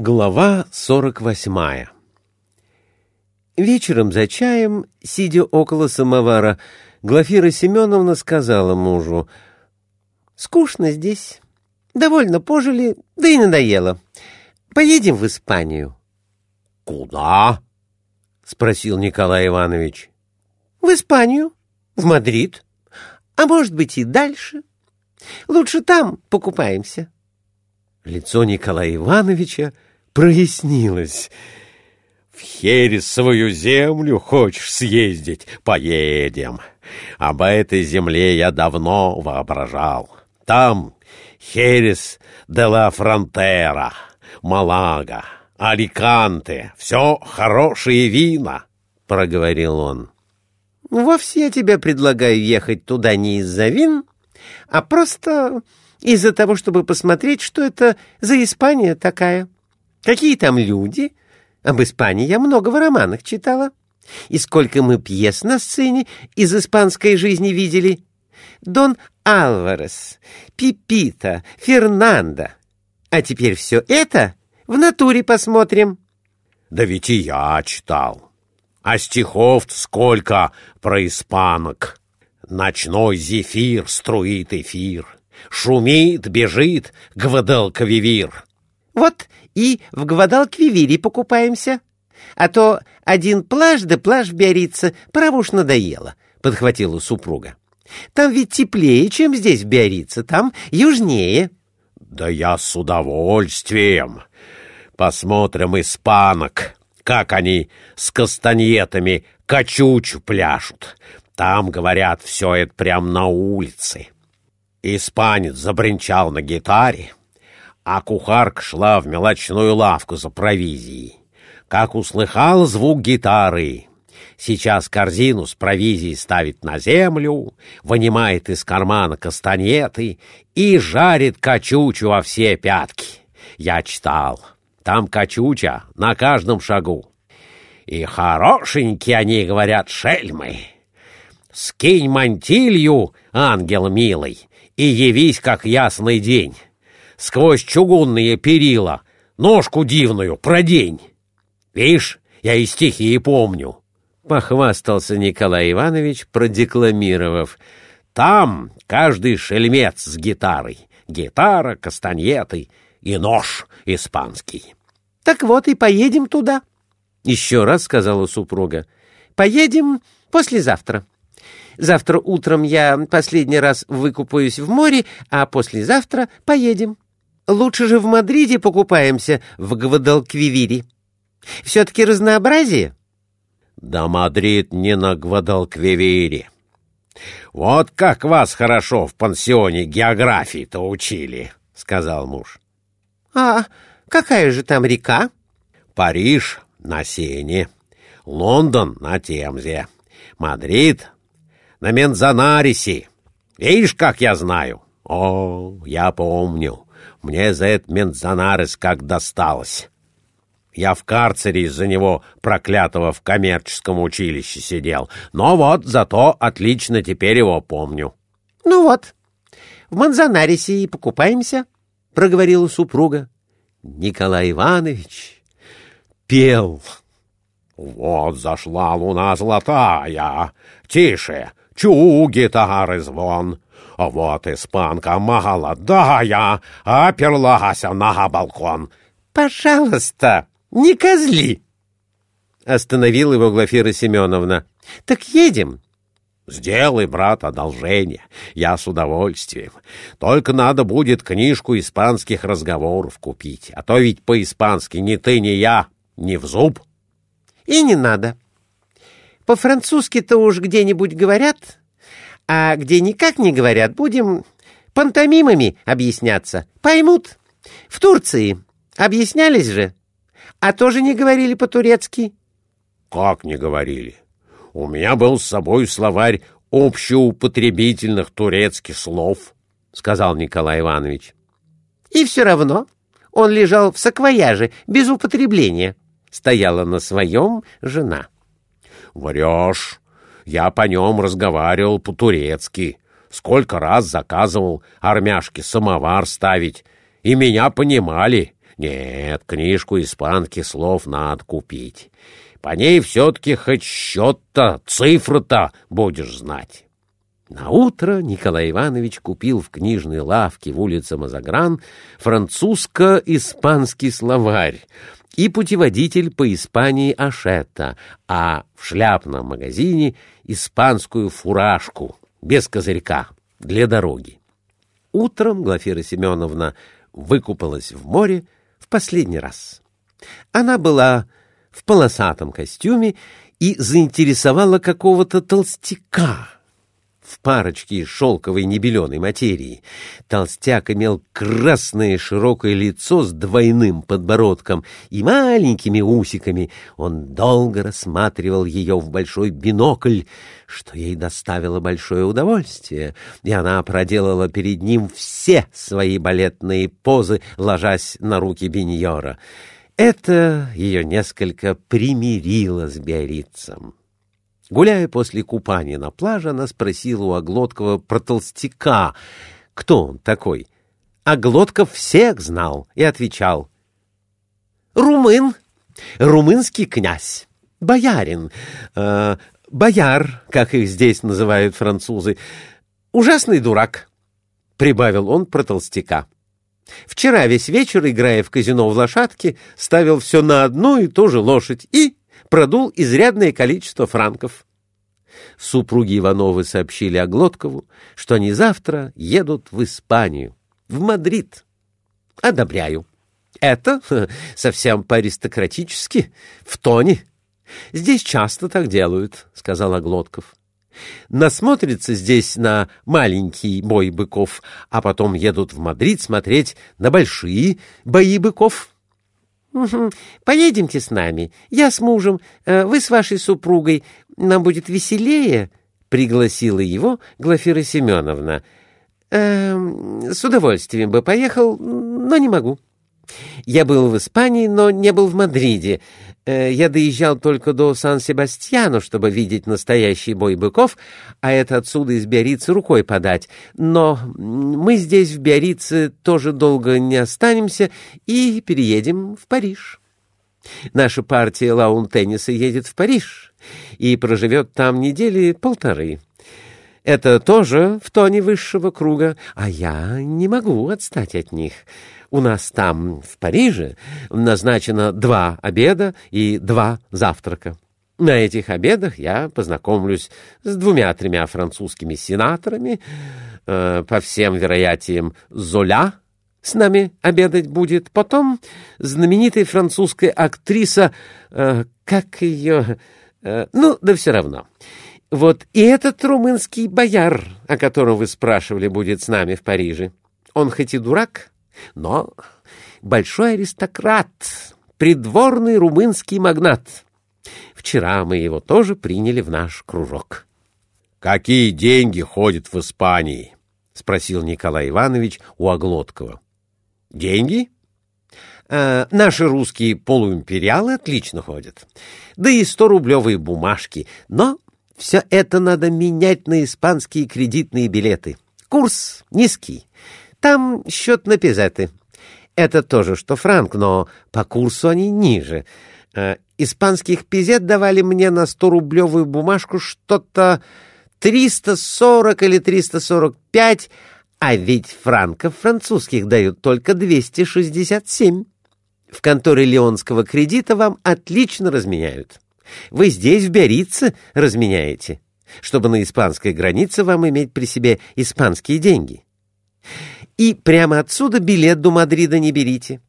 Глава сорок восьмая Вечером за чаем, сидя около самовара, Глафира Семеновна сказала мужу, «Скучно здесь. Довольно пожили, да и надоело. Поедем в Испанию». «Куда?» — спросил Николай Иванович. «В Испанию, в Мадрид, а может быть и дальше. Лучше там покупаемся». Лицо Николая Ивановича прояснилось. «В Хересовую землю хочешь съездить? Поедем. Об этой земле я давно воображал. Там Херес де ла Фронтера, Малага, Аликанте. Все хорошие вина», — проговорил он. «Вовсе я тебе предлагаю ехать туда не из-за вин, а просто из-за того, чтобы посмотреть, что это за Испания такая». Какие там люди? Об Испании я много в романах читала. И сколько мы пьес на сцене из испанской жизни видели. Дон Алварес, Пипита, Фернандо. А теперь все это в натуре посмотрим. Да ведь и я читал. А стихов сколько про испанок. Ночной зефир струит эфир. Шумит, бежит Гвадалкавивир. Вот и в Гвадалквивире покупаемся. А то один плаж да плаж в Биорице, право уж надоело, — подхватила супруга. Там ведь теплее, чем здесь в Биорице, там южнее. — Да я с удовольствием. Посмотрим испанок, как они с кастаньетами качучу пляшут. Там, говорят, все это прям на улице. Испанец забринчал на гитаре, а кухарка шла в мелочную лавку за провизией. Как услыхала звук гитары, сейчас корзину с провизией ставит на землю, вынимает из кармана кастанеты и жарит качучу во все пятки. Я читал, там качуча на каждом шагу. И хорошенькие они, говорят, шельмы. Скинь мантилью, ангел милый, и явись, как ясный день сквозь чугунные перила, ножку дивную продень. Видишь, я и стихи помню. Похвастался Николай Иванович, продекламировав. Там каждый шельмец с гитарой. Гитара, кастаньеты и нож испанский. Так вот и поедем туда. Еще раз сказала супруга. Поедем послезавтра. Завтра утром я последний раз выкупаюсь в море, а послезавтра поедем. Лучше же в Мадриде покупаемся, в Гвадалквивире. Все-таки разнообразие. Да Мадрид не на Гвадалквивире. Вот как вас хорошо в пансионе географии-то учили, — сказал муж. А какая же там река? Париж на Сене, Лондон на Темзе, Мадрид на Мензанарисе. Видишь, как я знаю? О, я помню. Мне за этот Мензанарес как досталось. Я в карцере из-за него, проклятого, в коммерческом училище сидел. Но вот зато отлично теперь его помню. — Ну вот, в Манзанарисе и покупаемся, — проговорила супруга. Николай Иванович пел. — Вот зашла луна золотая. Тише, чу гитары звон. А вот испанка молодая оперлась на балкон. «Пожалуйста, не козли!» Остановила его Глафира Семеновна. «Так едем!» «Сделай, брат, одолжение. Я с удовольствием. Только надо будет книжку испанских разговоров купить, а то ведь по-испански ни ты, ни я, ни в зуб». «И не надо. По-французски-то уж где-нибудь говорят, а где никак не говорят, будем пантомимами объясняться. Поймут. В Турции объяснялись же, а тоже не говорили по-турецки. Как не говорили? У меня был с собой словарь общеупотребительных турецких слов, сказал Николай Иванович. И все равно он лежал в саквояже без употребления. Стояла на своем жена. Врешь. Я по нем разговаривал по-турецки. Сколько раз заказывал армяшке самовар ставить. И меня понимали. Нет, книжку испанских слов надо купить. По ней все-таки хоть счет-то, цифры-то будешь знать. На утро Николай Иванович купил в книжной лавке в улице Мазагран французско-испанский словарь и путеводитель по Испании Ашета, а в шляпном магазине испанскую фуражку без козырька для дороги. Утром Глафира Семеновна выкупалась в море в последний раз. Она была в полосатом костюме и заинтересовала какого-то толстяка в парочке из шелковой небеленой материи. Толстяк имел красное широкое лицо с двойным подбородком и маленькими усиками. Он долго рассматривал ее в большой бинокль, что ей доставило большое удовольствие, и она проделала перед ним все свои балетные позы, ложась на руки Беньора. Это ее несколько примирило с Биаррицем. Гуляя после купания на пляже, она спросила у Оглоткова про толстяка. Кто он такой? Оглотков всех знал и отвечал. «Румын, румынский князь, боярин, э, бояр, как их здесь называют французы, ужасный дурак», — прибавил он про толстяка. Вчера весь вечер, играя в казино в лошадке, ставил все на одну и ту же лошадь и продул изрядное количество франков. Супруги Ивановы сообщили Оглоткову, что они завтра едут в Испанию, в Мадрид. Одобряю. Это совсем по-аристократически, в тоне. Здесь часто так делают, — сказал Оглотков. Насмотрятся здесь на маленький бой быков, а потом едут в Мадрид смотреть на большие бои быков. Поедемте с нами. Я с мужем, э, вы с вашей супругой. Нам будет веселее, — пригласила его Глафира Семеновна. Э, с удовольствием бы поехал, но не могу. Я был в Испании, но не был в Мадриде. Э, я доезжал только до Сан-Себастьяну, чтобы видеть настоящий бой быков, а это отсюда из Биаррицы рукой подать. Но мы здесь, в Биаррице, тоже долго не останемся и переедем в Париж. Наша партия лаун-тенниса едет в Париж и проживет там недели полторы. Это тоже в тоне высшего круга, а я не могу отстать от них». У нас там, в Париже, назначено два обеда и два завтрака. На этих обедах я познакомлюсь с двумя-тремя французскими сенаторами, э, по всем вероятиям Золя с нами обедать будет, потом знаменитая французская актриса, э, как ее... Э, ну, да все равно. Вот и этот румынский бояр, о котором вы спрашивали, будет с нами в Париже. Он хоть и дурак, но большой аристократ, придворный румынский магнат. Вчера мы его тоже приняли в наш кружок. — Какие деньги ходят в Испании? — спросил Николай Иванович у Оглоткова. — Деньги? Э, наши русские полуимпериалы отлично ходят. Да и сто-рублевые бумажки. Но все это надо менять на испанские кредитные билеты. Курс низкий. Там счет на пезеты. Это тоже, что франк, но по курсу они ниже. Э, испанских пезет давали мне на 100-рублевую бумажку что-то 340 или 345, а ведь франков французских дают только 267. В конторе Леонского кредита вам отлично разменяют. Вы здесь, в Биаррице, разменяете, чтобы на испанской границе вам иметь при себе испанские деньги. И прямо отсюда билет до Мадрида не берите.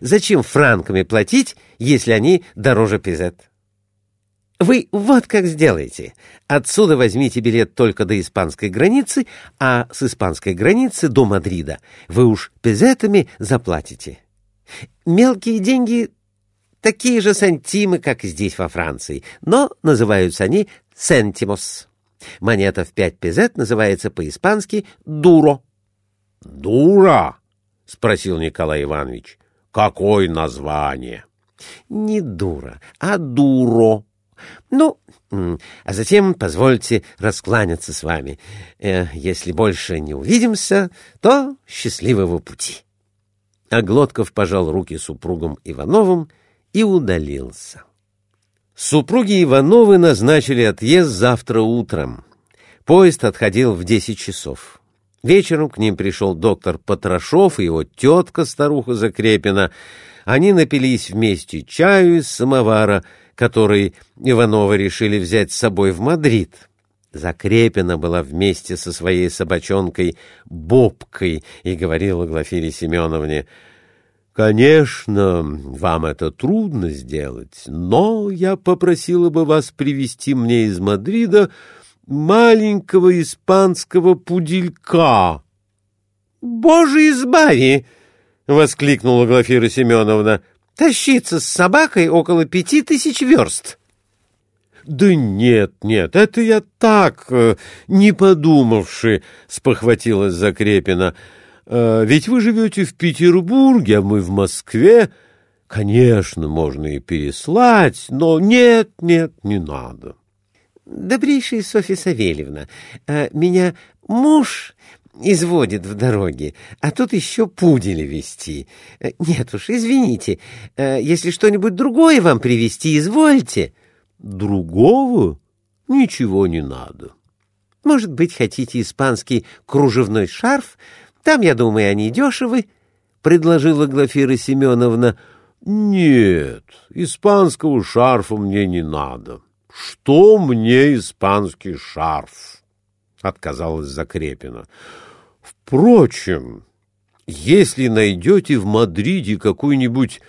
Зачем франками платить, если они дороже пизет? Вы вот как сделаете. Отсюда возьмите билет только до испанской границы, а с испанской границы до Мадрида вы уж пизетами заплатите. Мелкие деньги такие же сантимы, как здесь во Франции, но называются они сентимос. Монета в пять пизет называется по-испански «дуро». «Дура?» — спросил Николай Иванович. «Какое название?» «Не дура, а дуро. Ну, а затем позвольте раскланяться с вами. Э, если больше не увидимся, то счастливого пути». А Глотков пожал руки супругам Ивановым и удалился. Супруги Ивановы назначили отъезд завтра утром. Поезд отходил в десять часов. Вечером к ним пришел доктор Потрошов и его тетка, старуха Закрепина. Они напились вместе чаю из самовара, который Ивановы решили взять с собой в Мадрид. Закрепина была вместе со своей собачонкой Бобкой и говорила Глафире Семеновне, «Конечно, вам это трудно сделать, но я попросила бы вас привезти мне из Мадрида маленького испанского пуделька». «Боже избави!» — воскликнула Глафира Семеновна. «Тащиться с собакой около пяти тысяч верст». «Да нет, нет, это я так, э, не подумавши», — спохватилась Закрепина. «Э, «Ведь вы живете в Петербурге, а мы в Москве. Конечно, можно и переслать, но нет, нет, не надо». «Добрейшая Софья Савельевна, э, меня муж изводит в дороге, а тут еще пудели вести. Нет уж, извините, если что-нибудь другое вам привезти, извольте». Другого ничего не надо. Может быть, хотите испанский кружевной шарф? Там, я думаю, они дешевы, — предложила Глафира Семеновна. Нет, испанского шарфа мне не надо. Что мне испанский шарф? — отказалась Закрепина. Впрочем, если найдете в Мадриде какой-нибудь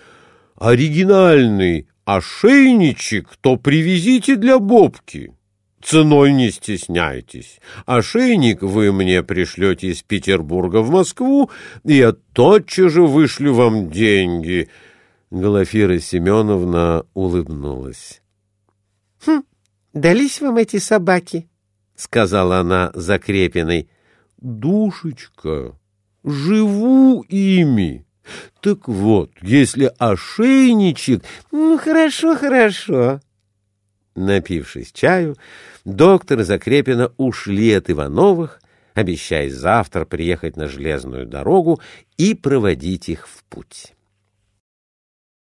оригинальный ошейничек, то привезите для Бобки. Ценой не стесняйтесь. Ошейник вы мне пришлете из Петербурга в Москву, и я тотчас же вышлю вам деньги. Глафира Семеновна улыбнулась. — Хм, дались вам эти собаки? — сказала она Закрепиной. — Душечка, живу ими. Так вот, если ошейничек... Ну, хорошо, хорошо. Напившись чаю, доктор и Закрепина ушли от Ивановых, обещая завтра приехать на железную дорогу и проводить их в путь.